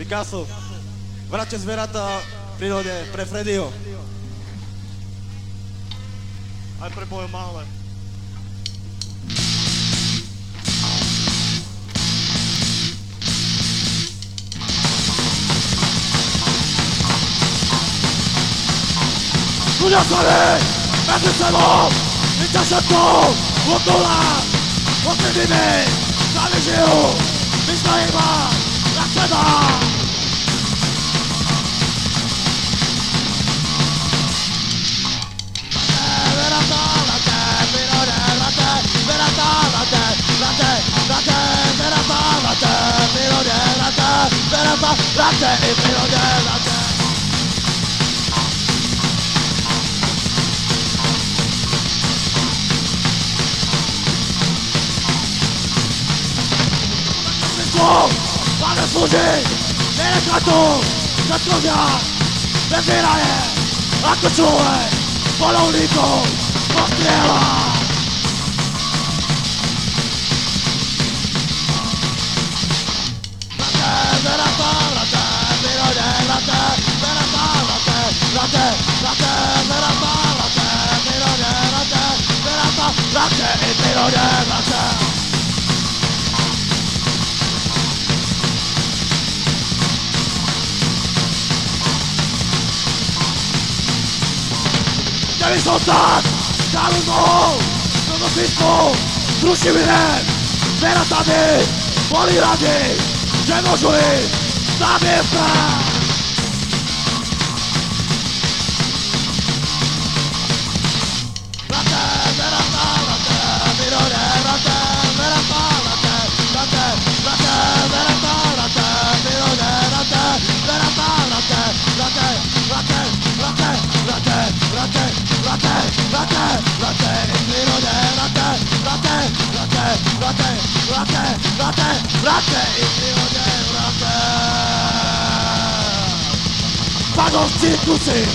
Picasso. Vraťte zverata v prírode pre Freddyho. Aj pre moje malé. Ľudia tady, mezi sebou, víte se tu, odtulá, odtedy mi, tady žiju, my jsme jim iba, jak se dá. latte e fino del latte Pane služi, nenechatu, zatknutia, bez výraje, ako človek, polovníkov, postrieľa. Měli soldat, dáme mohou, do fisku, zruším hned, Vera tady, volí rady, že možu jít, tam je Bratę i miłogę bratę Pago cirkusy!